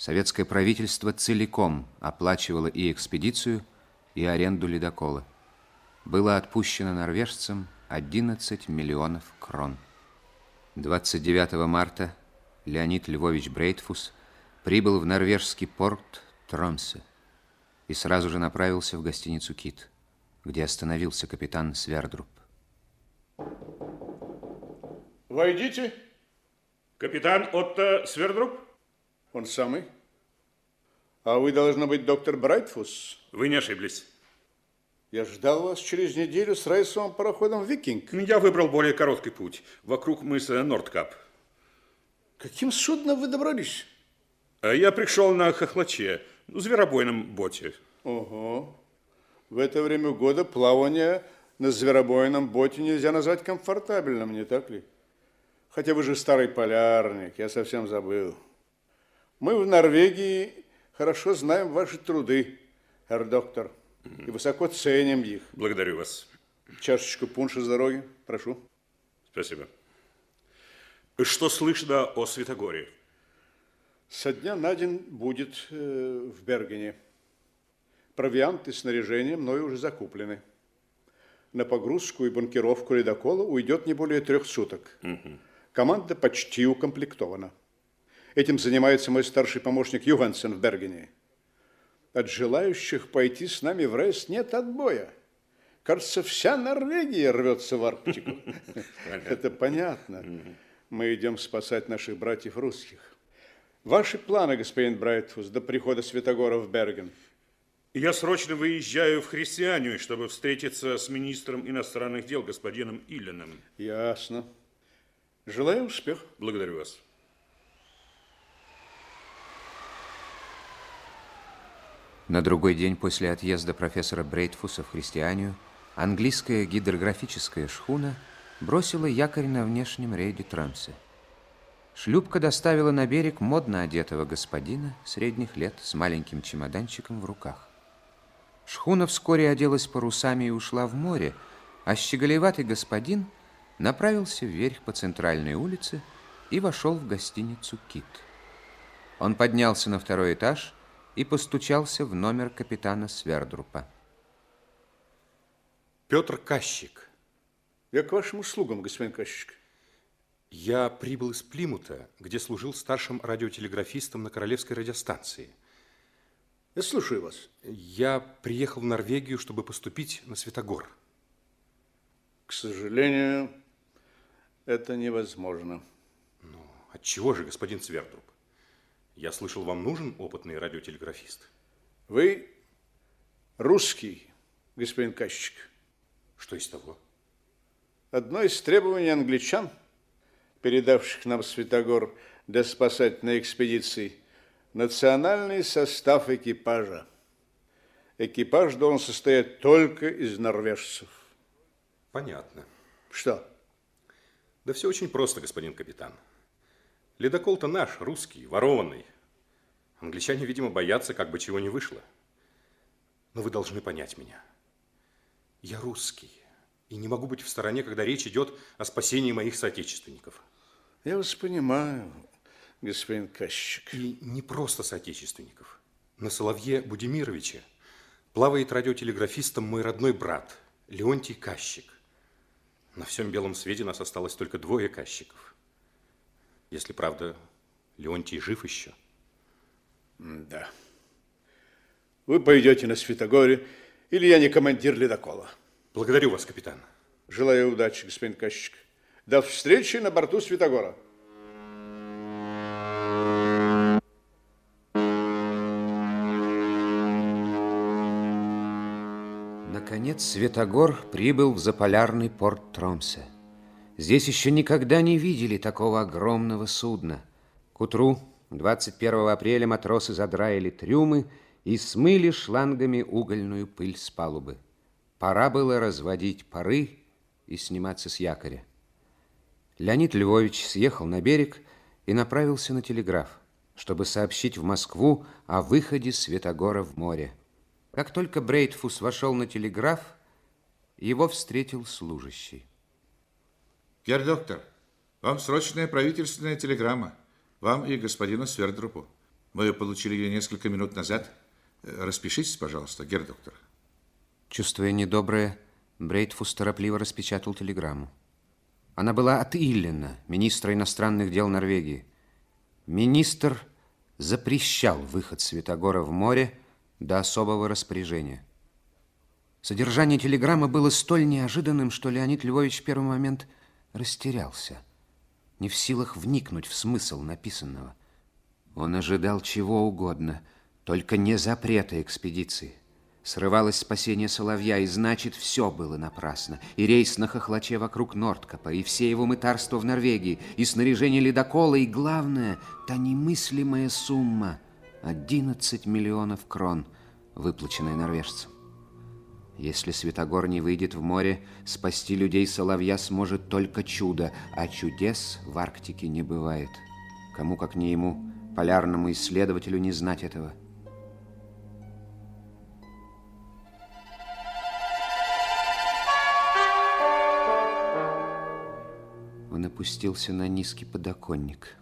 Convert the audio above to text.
Советское правительство целиком оплачивало и экспедицию, и аренду ледокола. Было отпущено норвежцам 11 миллионов крон. 29 марта Леонид Львович Брейтфус прибыл в норвежский порт Тромсе и сразу же направился в гостиницу «Кит», где остановился капитан Свердруб. Войдите. Капитан Отто Свердруб? Он самый. А вы, должны быть, доктор Брайтфус? Вы не ошиблись. Я ждал вас через неделю с рейсовым пароходом «Викинг». Я выбрал более короткий путь, вокруг мыса Нордкап. Каким судном вы добрались? А я пришел на хохлаче, зверобойном боте. Ого. В это время года плавание на зверобойном боте нельзя назвать комфортабельным, не так ли? Хотя вы же старый полярник, я совсем забыл. Мы в Норвегии хорошо знаем ваши труды, herr доктор, и высоко ценим их. Благодарю вас. Чашечку пунша с дороги, прошу. Спасибо. Что слышно о Святогоре? Со дня на день будет э, в Бергене. Провиант и снаряжение мною уже закуплены. На погрузку и банкировку ледокола уйдет не более трех суток. Угу. Команда почти укомплектована. Этим занимается мой старший помощник Югансен в Бергене. От желающих пойти с нами в рейс нет отбоя. Кажется, вся Норвегия рвется в Арктику. Это понятно. Мы идем спасать наших братьев русских. Ваши планы, господин Брайтфус, до прихода Святогора в Берген? Я срочно выезжаю в Христианию, чтобы встретиться с министром иностранных дел господином Иллином. Ясно. Желаю успеха. Благодарю вас. На другой день после отъезда профессора Брейтфуса в Христианию английская гидрографическая шхуна бросила якорь на внешнем рейде Трамсе. Шлюпка доставила на берег модно одетого господина средних лет с маленьким чемоданчиком в руках. Шхуна вскоре оделась парусами и ушла в море, а щеголеватый господин направился вверх по центральной улице и вошел в гостиницу «Кит». Он поднялся на второй этаж и постучался в номер капитана Свердрупа. Петр Кащик. Я к вашим услугам, господин Кащик. Я прибыл из Плимута, где служил старшим радиотелеграфистом на Королевской радиостанции. Я слушаю вас. Я приехал в Норвегию, чтобы поступить на Светогор. К сожалению, это невозможно. Ну, от чего же, господин Свердруб? Я слышал, вам нужен опытный радиотелеграфист. Вы русский, господин Кащик. Что из того? Одно из требований англичан, передавших нам Святогор для спасательной экспедиции, национальный состав экипажа. Экипаж должен состоять только из норвежцев. Понятно. Что? Да все очень просто, господин капитан. Ледокол-то наш, русский, ворованный. Англичане, видимо, боятся, как бы чего не вышло. Но вы должны понять меня. Я русский и не могу быть в стороне, когда речь идет о спасении моих соотечественников. Я вас понимаю, господин Кащик. И не просто соотечественников. На Соловье Будимировиче плавает радиотелеграфистом мой родной брат Леонтий Кащик. На всем белом свете нас осталось только двое Кащиков. Если, правда, Леонтий жив еще. Да. Вы пойдете на Святогоре, или я не командир ледокола. Благодарю вас, капитан. Желаю удачи, господин Кащик. До встречи на борту Святогора. Наконец Светогор прибыл в заполярный порт Тромсе. Здесь еще никогда не видели такого огромного судна. К утру 21 апреля матросы задраили трюмы и смыли шлангами угольную пыль с палубы. Пора было разводить пары и сниматься с якоря. Леонид Львович съехал на берег и направился на телеграф, чтобы сообщить в Москву о выходе Светогора в море. Как только Брейтфус вошел на телеграф, его встретил служащий. Герр доктор, вам срочная правительственная телеграмма. Вам и господину Свердрупу. Мы получили ее несколько минут назад. Э, Распишитесь, пожалуйста, герр-доктор. Чувствуя недоброе, Брейтфус торопливо распечатал телеграмму. Она была от Иллина, министра иностранных дел Норвегии. Министр запрещал выход Святогора в море до особого распоряжения. Содержание телеграммы было столь неожиданным, что Леонид Львович в первый момент растерялся, не в силах вникнуть в смысл написанного. Он ожидал чего угодно, только не запрета экспедиции. Срывалось спасение Соловья, и значит, все было напрасно. И рейс на хохлаче вокруг Нордкапа, и все его мытарства в Норвегии, и снаряжение ледокола, и, главное, та немыслимая сумма – 11 миллионов крон, выплаченная норвежцам. Если Святогор не выйдет в море, спасти людей Соловья сможет только чудо, а чудес в Арктике не бывает. Кому, как не ему, полярному исследователю, не знать этого – Он опустился на низкий подоконник.